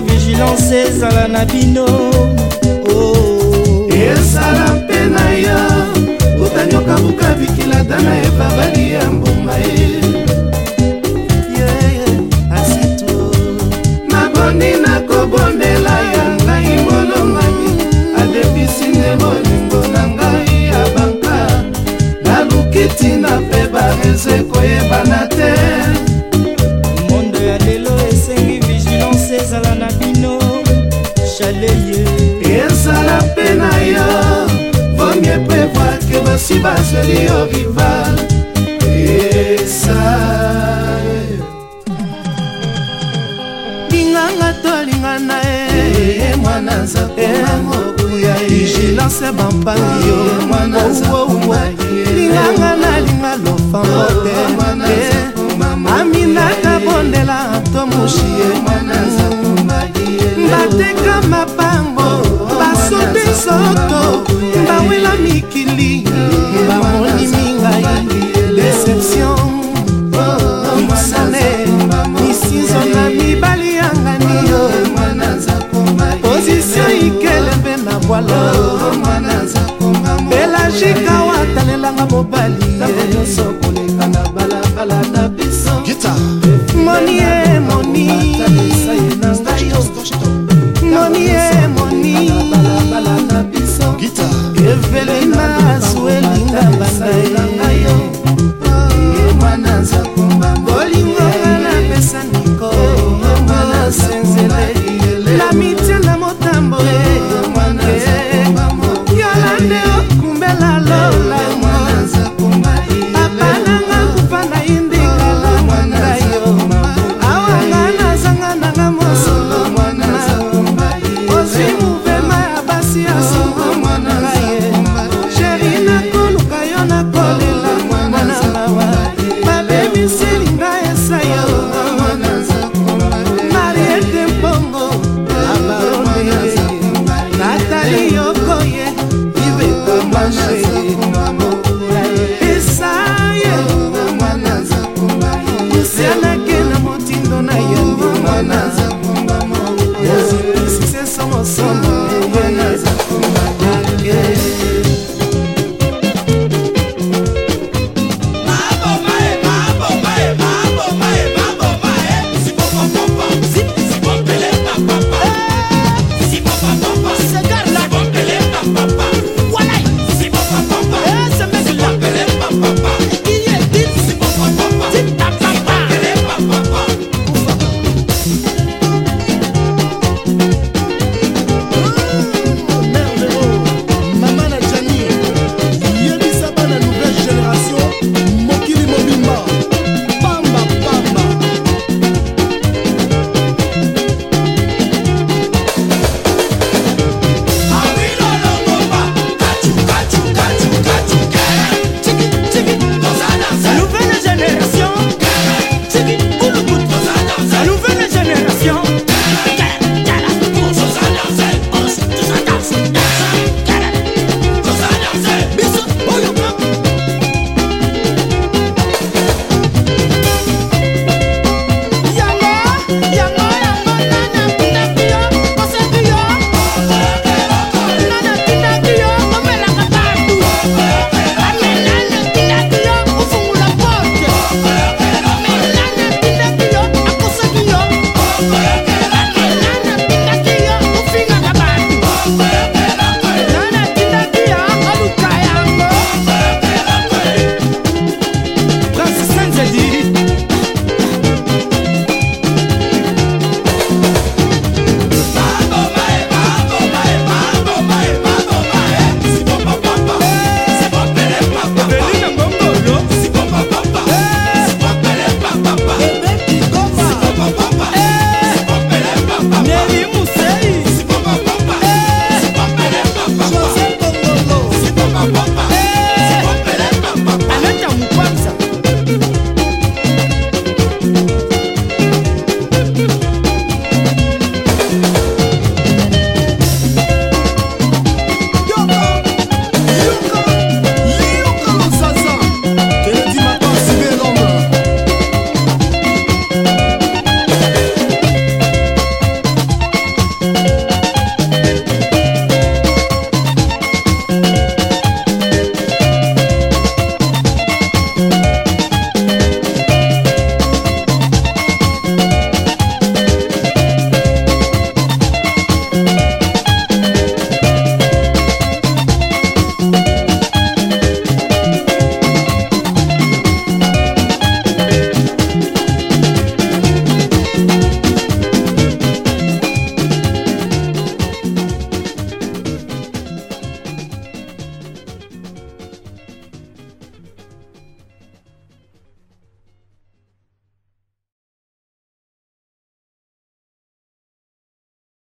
vigilance ezala na bino na bino chaleye ezala mpe na yo vonge mpe vwake basi bazweli yo rival esa linganga tolingana e mwana nzakoangokuya eh. vigilance bampangi yo linganga nalinga lofambote aminaka bondela tomushi ye bateka mabango basote soto bawela mikili bamoni mingai deception musane misizo na mibali yangani pozisio ikelembe na bwala pelagika watalelanga mobali nyonso kole enamoré. écoute, la nouvelle génération.